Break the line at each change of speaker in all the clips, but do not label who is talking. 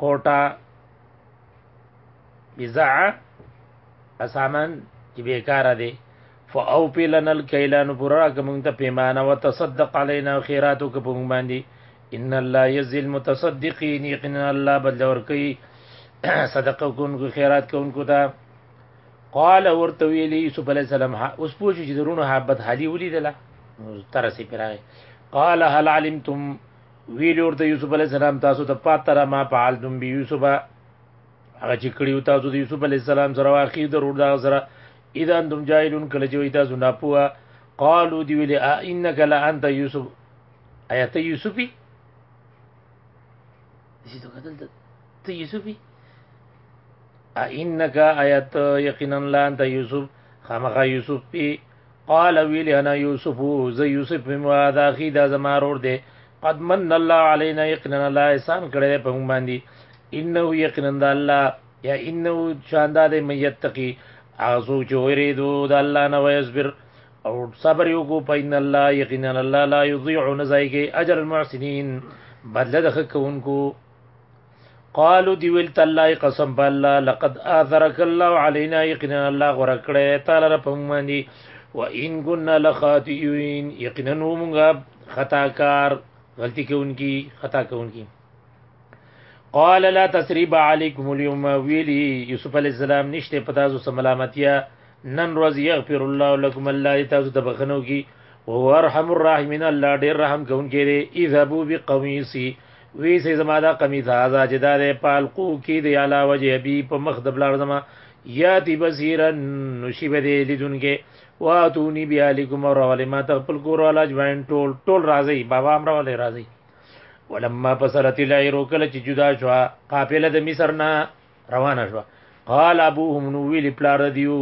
کوټه بزعه اسامن چې بیکار دی فاو پیلن الکیلان پورا کوم ته پیمانه وتصدق علینا خیراتو کوم په مونږ باندې ان الله یزل متصدقین یقینا الله بدل ور کوي صدقه کوونکو خیرات کوونکو ته قال ورته ویلی یوسف علی السلام اوس پوښتنه چې درونو حبت حالی ولیدله ترسه پرای قال هل علمتم ویلي ورته یوسف علیه السلام تاسو ته پاتره ما فعلتم بیوسف هغه چې کړیو تاسو د یوسف علیه السلام سره واخی ضرور دا سره اذا انتم جاهلون کله چې وای تاسو نه پوهه قالو دی ویلي ا انک لا انت یوسف ایا ته یوسفی دې ته قتل ته یوسفی ا انک آیت یقینا لا انت یوسف خامخا یوسف پی قال ویل انا یوسف ز یوسف مما دا خی دا زما رور دی قد من الله علينا یقینا الله احسان کړی په موږ باندې انه یقینا د الله یا انه شاندا د میتقی اغزو چې وریدو د الله نه ويصبر او صبر یو کو په ان الله یقینا الله لا یضيع نزایږي اجر المحسنین بدله د خکونکو قالو دی ویل تعالی قسم په الله لقد اثرك الله علينا یقینا الله غره کړه تعالی رب مانی و ان كنا لخاطئين یقینا موږ خطا کار غلطی کوونکی خطا کوونکی قال لا تسريب عليكم اليوم ویلی یوسف علی السلام نشته پتا زو سملامتیا نن روز یغفر الله لكم الله تاسو د بخنو کی وهو ارحم الراحمین الله ډیر رحم کوونکی دی اذهبوا بقمیصی وی سه زما دا قمیص هاذا چې دا د پالقو کې دی علا وجه بی په مخ د بلار زما یاتی بصیرا نشی به دی لیدونکې واتونی بیا علیکم اور اولی ما تخپل کور والا جوائن ټول ټول راځي بابا امر ولې راځي ولما فصلت العير کله چې جدا شو قافله د مصر نه روانه شو قال ابوهم نو ویل پلار دیو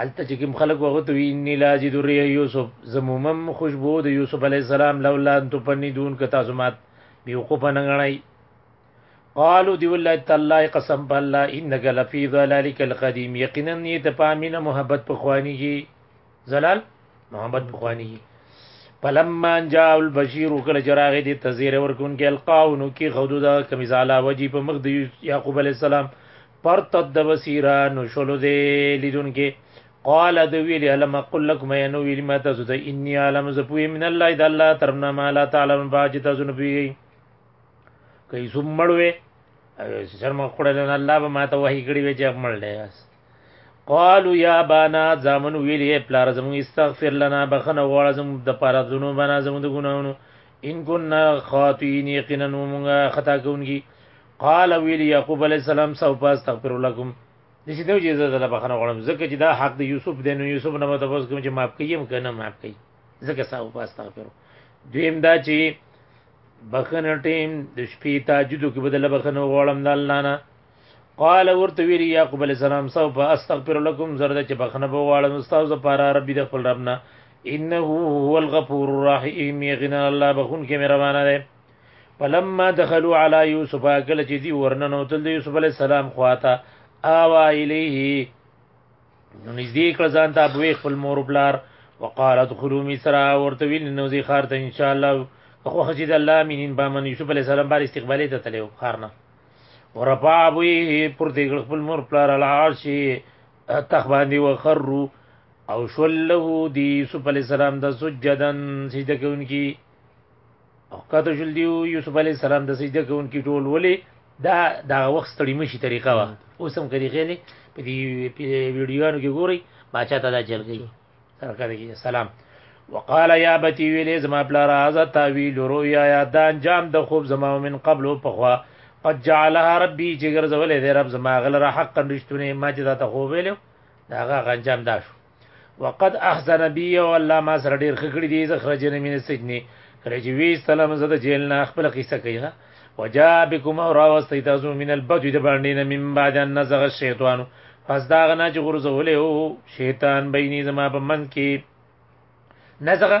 هلته چې کوم خلک وغه ته وی انی لا جی دوری یوسف زمومم خوشبو د یوسف علی السلام لولا ان تو پنی دون کتا سمات بیو کو پننګړای قالو دی ولله تعالی قسم په الله انک لفی ذلالک القدیم یقینا نی ته پامینه محبت په خوانی کی زلال محبت په خوانی کی فلما جاء البشير وکړه چراغ دې تزیر ورکون کې القاو نو کې خودو دا کمیزالا وجی په مخ د یعقوب علی السلام پرتد د بصیرا نو شلو دی لیدونکې قال د ویلی علم اقول لكم انو ویلی ما تاسو ته انی علم ز پوی من الله د الله ترنا ما لا تعلم باج تاسو نه پیږي کای سو مړوي شرم خړل نه الله به ما ته وحی کړی وی چې مړ دی بس قالو یا بانا زامن ویلی پلار زمو استغفر لنا بخنه غواړه زمو د پاره دونو بنا زمو د ګناونو ان كنا خاطئين يقينا ومغا خطا كونكي قال ویل یعقوب علی السلام سوف استغفر لكم د چې دوی اجازه ده بخنه غواړم ځکه چې دا حق د یوسف دی نو یوسف نه مته پوس کوم چې معاف کیم کنه معاف کړي ځکه سوف استغفر دویم دا چې بخنه ټیم د شپې تهجد کې بدله بخنه غواړم د الله نه قال ورته ویل یعقوب علی السلام سوف استغفر لكم زرد چې بخنه به غواړم استاد لپاره ربي د خپل ربنا انه هو الغفور الرحیم یغنا الله بخون کې مهربان دی فلما دخلوا علی یوسف کله چې دی ورننو تل د یوسف علی السلام خواته آوا الیه نو نږدې کړ ځان ته ابوی خپل مور بلار وقال ادخلوا مصر ورته ویل نو زی خار ته ان شاء الله خو خجید الله مینین با من یوسف علی السلام بار استقبالی ته تلو خارنه ورفع ابوی پر دې خپل مور بلار العرش تخ باندې وخرو او شله دی یوسف علی السلام د سجدن سجده کوونکی او کته شول دی یوسف علی السلام د سجده کوونکی ټول ولی دا دا وخت ستړي مشي طریقه وا اوس هم کړي غلې په دې ویډیوانو کې ګوري باچا ته دا چل گئی سره کوي سلام وقال يا بتي ویلې زما بلا راز تاویل رؤیا یا دان جام د خوب زما من قبل پخوا قد جعلها ربي چې ګرځولې دې رب زما غل را حق رښتونه ما چې دا ته خو ویلو دا غا غنجام دا شو وقد احسن بي او الله ما سره ډیر خکړی دی زه خرجنه مینه سجنی کله چې وی سلام زه د جیل نه خپل قصه کوي وجاء بكم او راوست تاسو من البدو د باندې نه من بعد ان نزغ الشیطان پس دا غنا چې غرزولې او شیطان بیني زما په من کې نزغه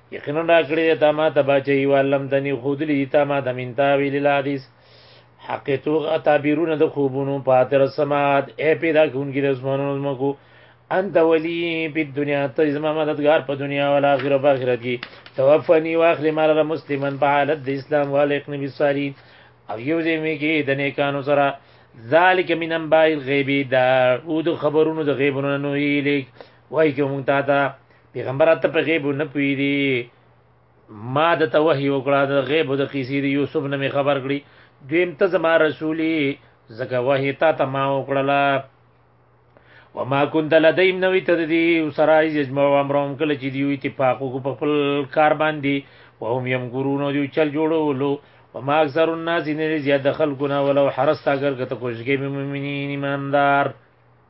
یقینا راکړی دی تا ما ته باچهي وعلمتني ښودلي دي تا ما ته من تاویل الحدیث حق توغ تعبیرونه د خوبونو پاتر سمات اے پیدا کونکي د اسمانونو زمکو انت ولی په دنیا ته زما مددگار په دنیا او آخرت او آخرت کې توفنی واخل مال را مسلمان په حالت د اسلام والق نبی صلی او یو دې می کې د نیکانو سره ذالک من انباء الغیب دا او د خبرونو د غیبونو نو یې لیک وای کوم تا ته پیغمبر ته په غیب نه پویری ما د ته وحی وکړه د غیب د قصې د یوسف نه می خبر کړی دویم ته زما رسولی زکه وحی تا ته ما وکړه وما كنت لديهم نوې ته دی سره یجمع امرهم کله چې دی اتفاق کو په خپل کار باندې وهم يم ګورون او دی چل جوړولو وما اکثر الناس نه زیاد خلقنا ولو حرست اگر کته کوشګې مؤمنین ایماندار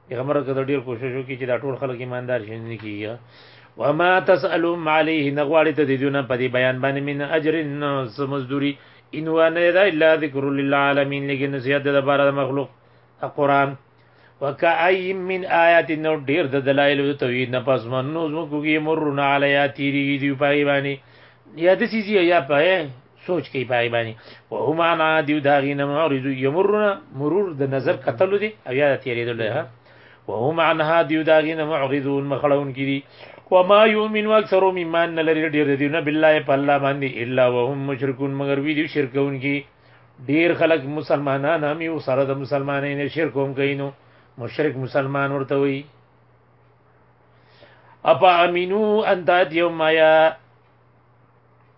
پیغمبر که ډیر کوشش وکړي چې دا ټول خلک ایماندار شي نه کیږي وما تسالهم عليه نغواړي ته دې دونه په دې بیان باندې من اجر سمزدوري ان هو نه الا الا ذکر للعالمین لګي نصیحت د بار د مخلوق قرآن وکای من آیات نو ډیر د دلایل د توحید نه پس منو زمو کوي مرون علی تیری دی پای باندې یا د سیزی یا پای سوچ کوي پای باندې او هما نه دیو داغي نه معرض یمرنا مرور د نظر قتل دي او یا تیرېدل ها وهم عنها دیو داغي نه معرضون مخړون کړي وما يؤمن اكثر ممن لري ډېر دي نه بالله په الله باندې الا وهم مشركون مگر وی دي شرکون کی ډېر خلک مسلمانان هم یو سره د مسلمانانو شرک هم کوي نو مشرک مسلمان ورته وي اپا امینو ان تات یوم یا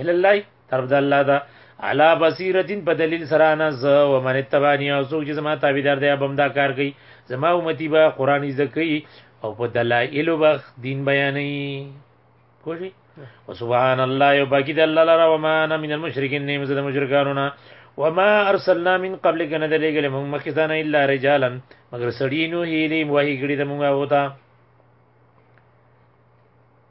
الا الله طرف د الله دا علا بصیرت په دلیل سره انا ز و من تبانی او څوک چې زما تابعدار دی بم دا کار کوي زما امتی به قران زده کوي او په دلایل وبخ دین بیانې کوشي وسبحان الله یو باقی د الله لرا و ما انا من المشرکین نیم زده مشرکانو نه و ما ارسلنا من قبلک نه دلګل موږ مخزانه الا رجالا مگر سړی نو هیلې وਹੀ ګړي د موږ وتا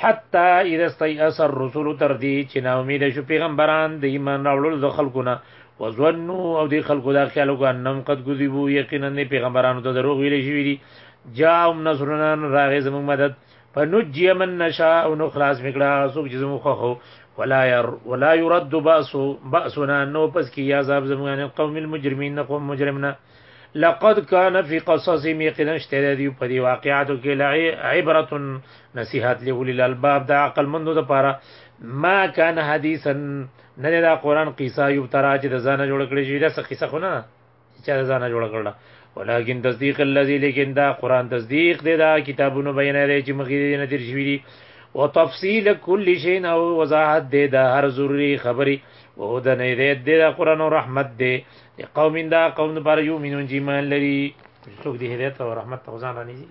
حتی اذا استيأس الرسل تر دې چې نا امید شو پیغمبران د ایمان راوړل د خلقونه وزنو او د خلقو دا خیال وکړ انم قد کذبوا یقینا نه پیغمبرانو ته دروغ ویل شوی دي جاءهم نصرنا راغه زموږ مدد فنجي من نشاء او نو خلاص میکړه څوک چې زموږ خو ولا ير ولا يرد باسو باسنا نو پس کی عذاب زموږ قوم المجرمین قوم مجرمنا لقد كان في قصصهم يقينا اشترى دي په دي واقعاتو کې لعبرة نصيحت لأولي الألباب دا عقل مندو د پاره ما كان حديثا نه دا قران قصه یو ترا چې د ځانه جوړ کړی شي دا څه قصه خو نه چې د ځانه جوړ کړل ولكن تصديق الذي لكن دا قران تصديق دی دا کتابونو بیان دی چې مخې دې نه تیر شوی دي وتفصيل كل شيء او وضاحت دی دا هر ضروري خبري او د نه دی دا قران او رحمت دی لقوم دا قوم لپاره یؤمنون چې ایمان لري څوک دې هدایت او رحمت ته ځان رانیږي